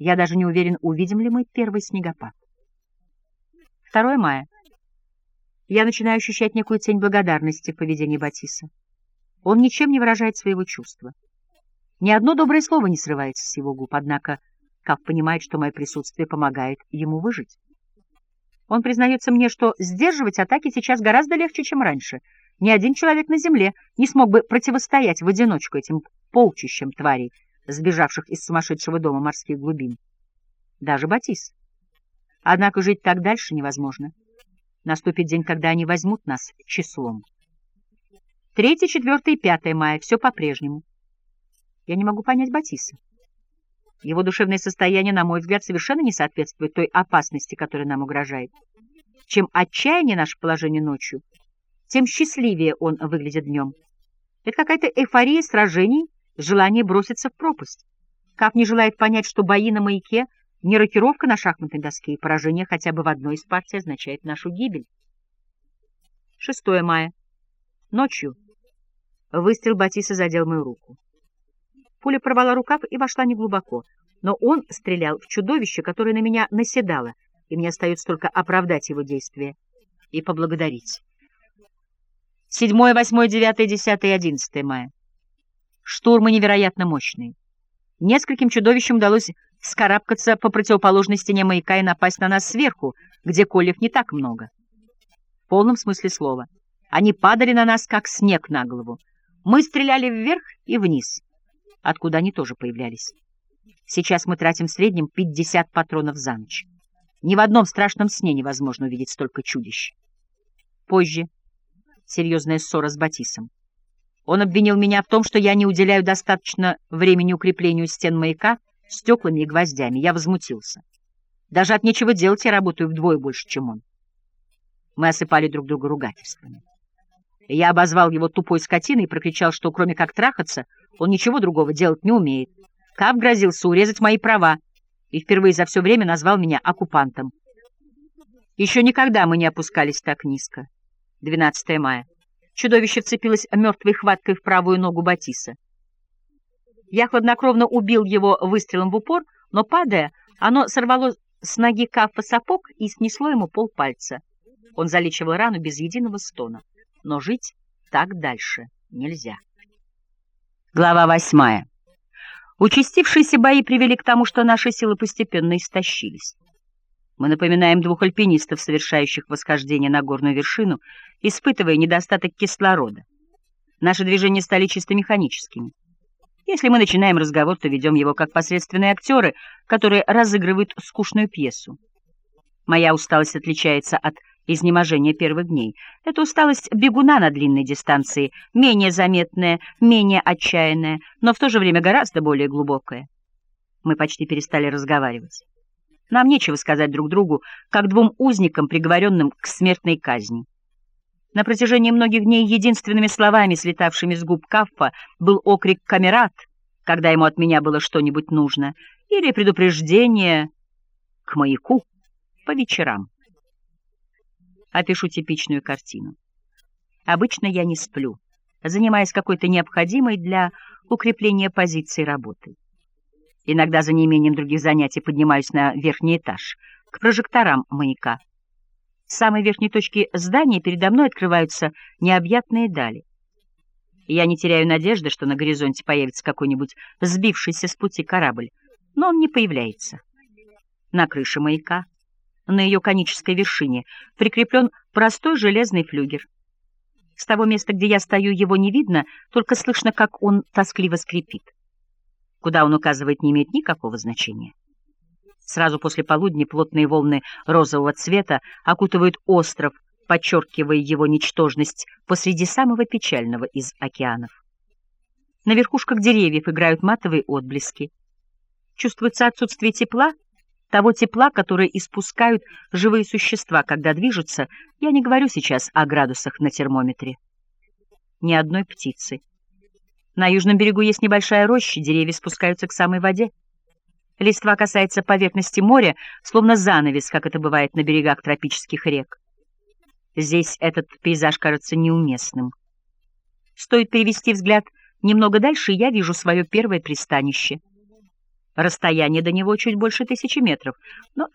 Я даже не уверен, увидим ли мы первый снегопад. 2 мая. Я начинаю ощущать некую тень благодарности в поведении Батиса. Он ничем не выражает своего чувства. Ни одно доброе слово не срывается с его губ, однако как понимает, что мое присутствие помогает ему выжить. Он признается мне, что сдерживать атаки сейчас гораздо легче, чем раньше. Ни один человек на земле не смог бы противостоять в одиночку этим полчищам тварей, сбежавших из сумасшедшего дома морских глубин. Даже Батис. Однако жить так дальше невозможно. Наступит день, когда они возьмут нас числом. 3, 4 и 5 мая — все по-прежнему. Я не могу понять Батиса. Его душевное состояние, на мой взгляд, совершенно не соответствует той опасности, которая нам угрожает. Чем отчаяннее наше положение ночью, тем счастливее он выглядит днем. Это какая-то эйфория сражений, желание броситься в пропасть. Как не желает понять, что бои на маяке — не рокировка на шахматной доске, и поражение хотя бы в одной из партий означает нашу гибель. 6 мая. Ночью. Выстрел Батиса задел мою руку. Пуля порвала рукав и вошла неглубоко, но он стрелял в чудовище, которое на меня наседало, и мне остается только оправдать его действия и поблагодарить. 7, 8, 9, 10 и 11 мая. Штурмы невероятно мощные. Нескольким чудовищам удалось скарабкаться по противоположной стене маяка и напасть на нас сверху, где колев не так много. В полном смысле слова. Они падали на нас, как снег на голову. Мы стреляли вверх и вниз, откуда они тоже появлялись. Сейчас мы тратим в среднем 50 патронов за ночь. Ни в одном страшном сне невозможно увидеть столько чудищ. Позже серьезная ссора с Батисом. Он обвинил меня в том, что я не уделяю достаточно времени укреплению стен маяка стеклами и гвоздями. Я возмутился. Даже от нечего делать я работаю вдвое больше, чем он. Мы осыпали друг друга ругательствами. Я обозвал его тупой скотиной и прокричал, что кроме как трахаться, он ничего другого делать не умеет. Кав грозился урезать мои права и впервые за все время назвал меня оккупантом. Еще никогда мы не опускались так низко. 12 мая. Чудовище вцепилось мертвой хваткой в правую ногу Батиса. Я хладнокровно убил его выстрелом в упор, но, падая, оно сорвало с ноги Каффа сапог и снесло ему полпальца. Он залечивал рану без единого стона. Но жить так дальше нельзя. Глава восьмая. Участившиеся бои привели к тому, что наши силы постепенно истощились. Мы напоминаем двух альпинистов, совершающих восхождение на горную вершину, испытывая недостаток кислорода. Наши движения стали чисто механическими. Если мы начинаем разговор, то ведем его как посредственные актеры, которые разыгрывают скучную пьесу. Моя усталость отличается от изнеможения первых дней. Это усталость бегуна на длинной дистанции, менее заметная, менее отчаянная, но в то же время гораздо более глубокая. Мы почти перестали разговаривать. Нам нечего сказать друг другу, как двум узникам, приговоренным к смертной казни. На протяжении многих дней единственными словами, слетавшими с губ Каффа, был окрик «Камерат», когда ему от меня было что-нибудь нужно, или предупреждение к маяку по вечерам. Опишу типичную картину. Обычно я не сплю, занимаясь какой-то необходимой для укрепления позиции работой. Иногда за неимением других занятий поднимаюсь на верхний этаж, к прожекторам маяка, с самой верхней точки здания передо мной открываются необъятные дали. Я не теряю надежды, что на горизонте появится какой-нибудь сбившийся с пути корабль, но он не появляется. На крыше маяка, на ее конической вершине, прикреплен простой железный флюгер. С того места, где я стою, его не видно, только слышно, как он тоскливо скрипит. Куда он указывает, не имеет никакого значения. Сразу после полудня плотные волны розового цвета окутывают остров, подчеркивая его ничтожность посреди самого печального из океанов. На верхушках деревьев играют матовые отблески. Чувствуется отсутствие тепла, того тепла, которое испускают живые существа, когда движутся, я не говорю сейчас о градусах на термометре. Ни одной птицы. На южном берегу есть небольшая роща, деревья спускаются к самой воде. Листва касается поверхности моря, словно занавес, как это бывает на берегах тропических рек. Здесь этот пейзаж кажется неуместным. Стоит перевести взгляд немного дальше, и я вижу свое первое пристанище. Расстояние до него чуть больше тысячи метров, но